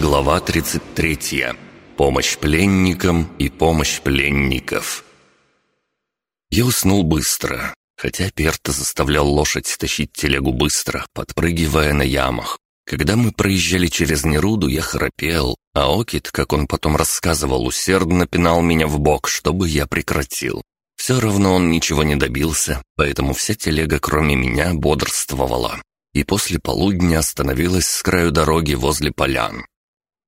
Глава 33. Помощь пленникам и помощь пленников. Я уснул быстро, хотя Перта заставлял лошадь тащить телегу быстро, подпрыгивая на ямах. Когда мы проезжали через Неруду, я храпел, а Окит, как он потом рассказывал, усердно пинал меня в бок, чтобы я прекратил. Все равно он ничего не добился, поэтому вся телега, кроме меня, бодрствовала. И после полудня остановилась с краю дороги возле полян.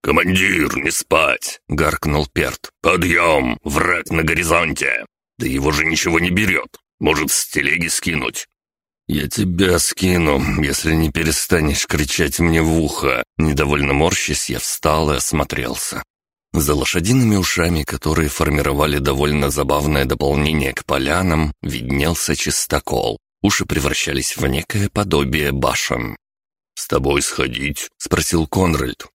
«Командир, не спать!» — гаркнул Перт. «Подъем! Враг на горизонте! Да его же ничего не берет! Может, с телеги скинуть?» «Я тебя скину, если не перестанешь кричать мне в ухо!» Недовольно морщись, я встал и осмотрелся. За лошадиными ушами, которые формировали довольно забавное дополнение к полянам, виднелся чистокол. Уши превращались в некое подобие башен. «С тобой сходить?» — спросил Конральд.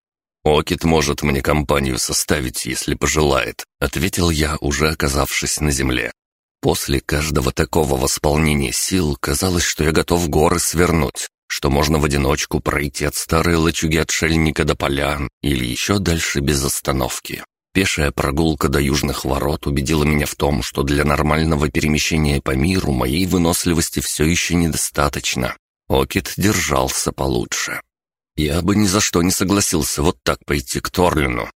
«Окит может мне компанию составить, если пожелает», — ответил я, уже оказавшись на земле. После каждого такого восполнения сил казалось, что я готов горы свернуть, что можно в одиночку пройти от старой лачуги отшельника до полян или еще дальше без остановки. Пешая прогулка до южных ворот убедила меня в том, что для нормального перемещения по миру моей выносливости все еще недостаточно. Окит держался получше. Я бы ни за что не согласился вот так пойти к Торлину.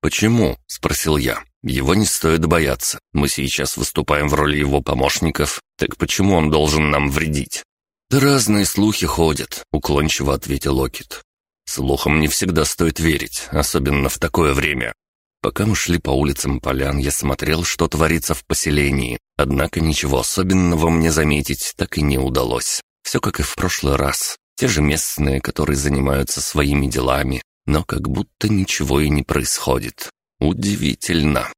«Почему?» — спросил я. Его не стоит бояться. Мы сейчас выступаем в роли его помощников. Так почему он должен нам вредить? Да разные слухи ходят, уклончиво ответил Окит. Слухам не всегда стоит верить, особенно в такое время. Пока мы шли по улицам полян, я смотрел, что творится в поселении. Однако ничего особенного мне заметить так и не удалось. Все как и в прошлый раз. Те же местные, которые занимаются своими делами, но как будто ничего и не происходит. Удивительно.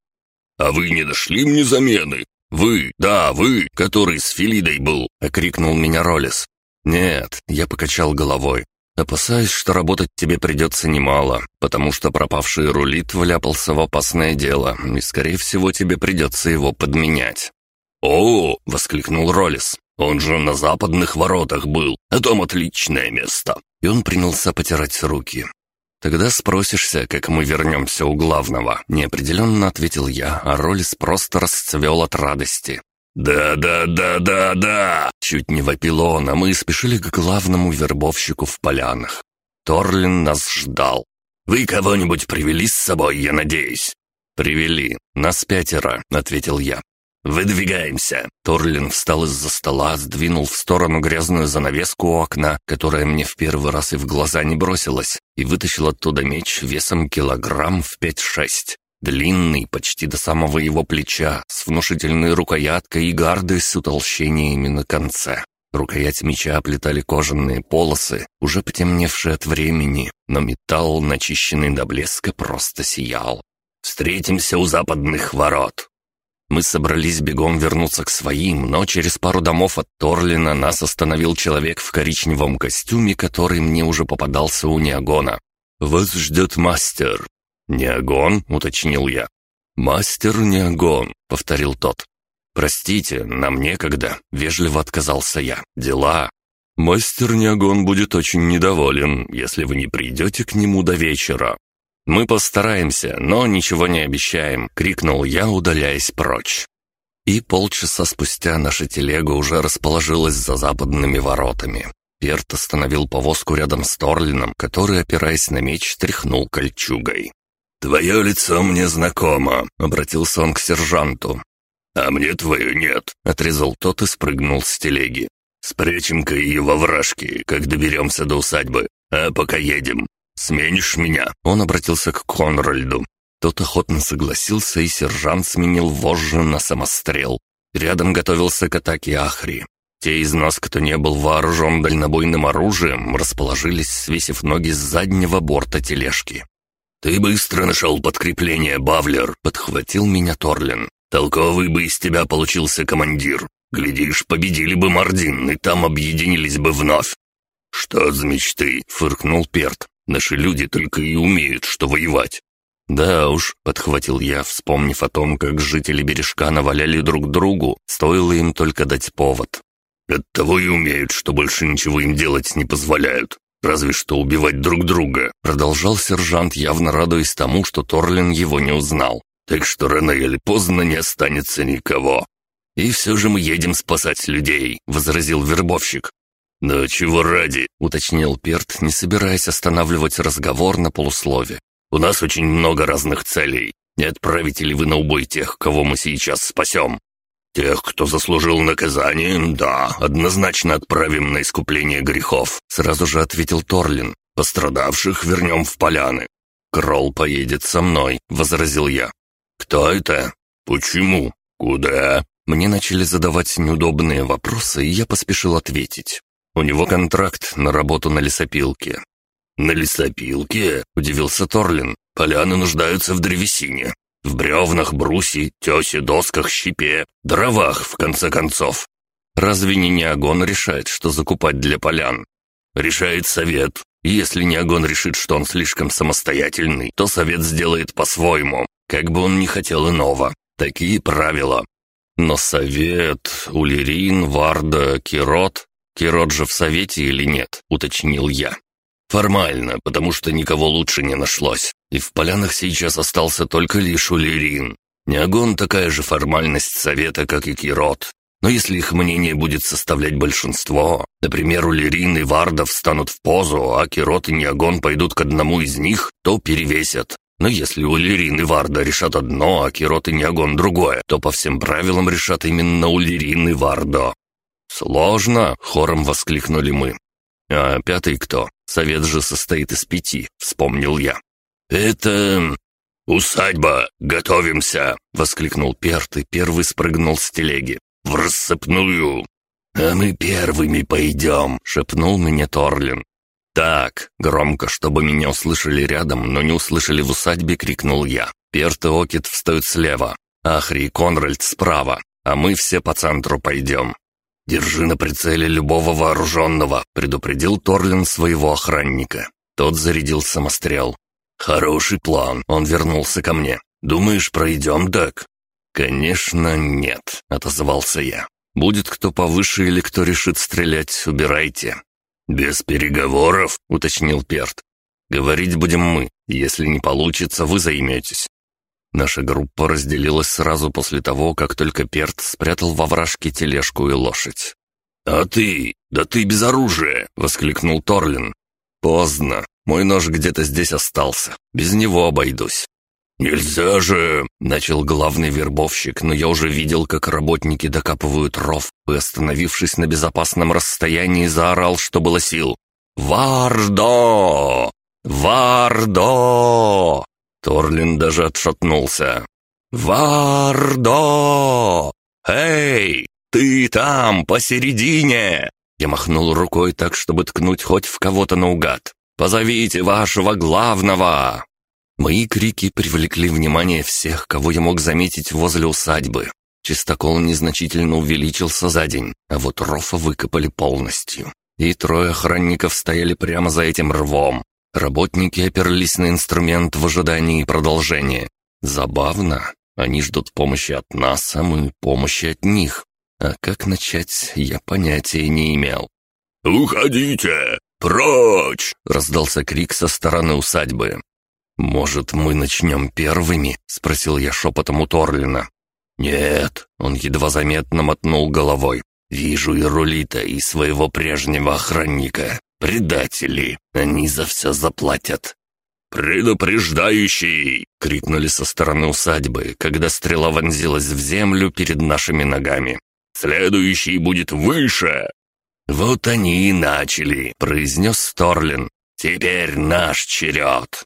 «А вы не дошли мне замены? Вы, да, вы, который с Филидой был!» — окрикнул меня Ролес. «Нет», — я покачал головой. «Опасаюсь, что работать тебе придется немало, потому что пропавший рулит вляпался в опасное дело, и, скорее всего, тебе придется его подменять». «О!» — воскликнул Ролес. «Он же на западных воротах был, а там отличное место!» И он принялся потирать руки. «Тогда спросишься, как мы вернемся у главного», — неопределенно ответил я, а Ролис просто расцвел от радости. «Да-да-да-да-да!» Чуть не вопил он, а мы спешили к главному вербовщику в полянах. Торлин нас ждал. «Вы кого-нибудь привели с собой, я надеюсь?» «Привели. Нас пятеро», — ответил я. «Выдвигаемся!» Торлин встал из-за стола, сдвинул в сторону грязную занавеску у окна, которая мне в первый раз и в глаза не бросилась, и вытащил оттуда меч весом килограмм в пять-шесть. Длинный, почти до самого его плеча, с внушительной рукояткой и гардой с утолщениями на конце. Рукоять меча оплетали кожаные полосы, уже потемневшие от времени, но металл, начищенный до блеска, просто сиял. «Встретимся у западных ворот!» Мы собрались бегом вернуться к своим, но через пару домов от Торлина нас остановил человек в коричневом костюме, который мне уже попадался у Неогона. «Вас ждет мастер». «Неогон?» — уточнил я. «Мастер Неогон», — повторил тот. «Простите, нам некогда», — вежливо отказался я. «Дела». «Мастер Неогон будет очень недоволен, если вы не придете к нему до вечера. «Мы постараемся, но ничего не обещаем», — крикнул я, удаляясь прочь. И полчаса спустя наша телега уже расположилась за западными воротами. Перт остановил повозку рядом с Торлином, который, опираясь на меч, тряхнул кольчугой. «Твое лицо мне знакомо», — обратился он к сержанту. «А мне твое нет», — отрезал тот и спрыгнул с телеги. «Спрячем-ка ее во вражке, как доберемся до усадьбы, а пока едем. «Сменишь меня?» Он обратился к Конральду. Тот охотно согласился, и сержант сменил вожжи на самострел. Рядом готовился к атаке Ахри. Те из нас, кто не был вооружен дальнобойным оружием, расположились, свесив ноги с заднего борта тележки. «Ты быстро нашел подкрепление, Бавлер», — подхватил меня Торлин. «Толковый бы из тебя получился командир. Глядишь, победили бы Мардин, и там объединились бы вновь». «Что за мечты?» — фыркнул Перт. Наши люди только и умеют, что воевать». «Да уж», — подхватил я, вспомнив о том, как жители бережка наваляли друг другу, стоило им только дать повод. «Оттого и умеют, что больше ничего им делать не позволяют. Разве что убивать друг друга», — продолжал сержант, явно радуясь тому, что Торлин его не узнал. «Так что рано или поздно не останется никого». «И все же мы едем спасать людей», — возразил вербовщик. «Но чего ради?» — уточнил Перт, не собираясь останавливать разговор на полуслове. «У нас очень много разных целей. Не отправите ли вы на убой тех, кого мы сейчас спасем?» «Тех, кто заслужил наказание, да, однозначно отправим на искупление грехов», — сразу же ответил Торлин. «Пострадавших вернем в поляны». «Кролл поедет со мной», — возразил я. «Кто это? Почему? Куда?» Мне начали задавать неудобные вопросы, и я поспешил ответить. У него контракт на работу на лесопилке. «На лесопилке?» — удивился Торлин. «Поляны нуждаются в древесине. В бревнах, бруси, тесе, досках, щепе, дровах, в конце концов. Разве не Неогон решает, что закупать для полян? Решает совет. Если Неогон решит, что он слишком самостоятельный, то совет сделает по-своему, как бы он ни хотел иного. Такие правила. Но совет, Улерин, Варда, Кирот... Кирот же в совете или нет, уточнил я. Формально, потому что никого лучше не нашлось. И в полянах сейчас остался только лишь Улерин. Неогон такая же формальность совета, как и Кирот. Но если их мнение будет составлять большинство, например, Улерин и Варда встанут в позу, а Кирот и Неогон пойдут к одному из них, то перевесят. Но если Улерин и Варда решат одно, а Кирот и Неогон другое, то по всем правилам решат именно Улерин и Вардо. «Сложно!» — хором воскликнули мы. «А пятый кто? Совет же состоит из пяти», — вспомнил я. «Это... усадьба! Готовимся!» — воскликнул Перт и первый спрыгнул с телеги. «В рассыпную!» «А мы первыми пойдем!» — шепнул мне Торлин. «Так!» — громко, чтобы меня услышали рядом, но не услышали в усадьбе, крикнул я. Перт и Окит встают слева, Ахри и Конральд справа, а мы все по центру пойдем. «Держи на прицеле любого вооруженного», — предупредил Торлин своего охранника. Тот зарядил самострел. «Хороший план», — он вернулся ко мне. «Думаешь, пройдем, Дак?» «Конечно, нет», — отозвался я. «Будет кто повыше или кто решит стрелять, убирайте». «Без переговоров», — уточнил Перт. «Говорить будем мы. Если не получится, вы займетесь. Наша группа разделилась сразу после того, как только Перт спрятал во вражке тележку и лошадь. «А ты? Да ты без оружия!» — воскликнул Торлин. «Поздно. Мой нож где-то здесь остался. Без него обойдусь». «Нельзя же!» — начал главный вербовщик, но я уже видел, как работники докапывают ров, и, остановившись на безопасном расстоянии, заорал, что было сил. «Вардо! Вардо!» Торлин даже отшатнулся. «Вардо! Эй, ты там, посередине!» Я махнул рукой так, чтобы ткнуть хоть в кого-то наугад. «Позовите вашего главного!» Мои крики привлекли внимание всех, кого я мог заметить возле усадьбы. Чистокол незначительно увеличился за день, а вот рофа выкопали полностью. И трое охранников стояли прямо за этим рвом, Работники оперлись на инструмент в ожидании продолжения. Забавно. Они ждут помощи от нас, а мы помощи от них. А как начать, я понятия не имел. «Уходите! Прочь!» — раздался крик со стороны усадьбы. «Может, мы начнем первыми?» — спросил я шепотом у Торлина. «Нет», — он едва заметно мотнул головой. «Вижу и Рулита, и своего прежнего охранника. «Предатели! Они за все заплатят!» «Предупреждающий!» — крикнули со стороны усадьбы, когда стрела вонзилась в землю перед нашими ногами. «Следующий будет выше!» «Вот они и начали», — произнес Сторлин. «Теперь наш черед!»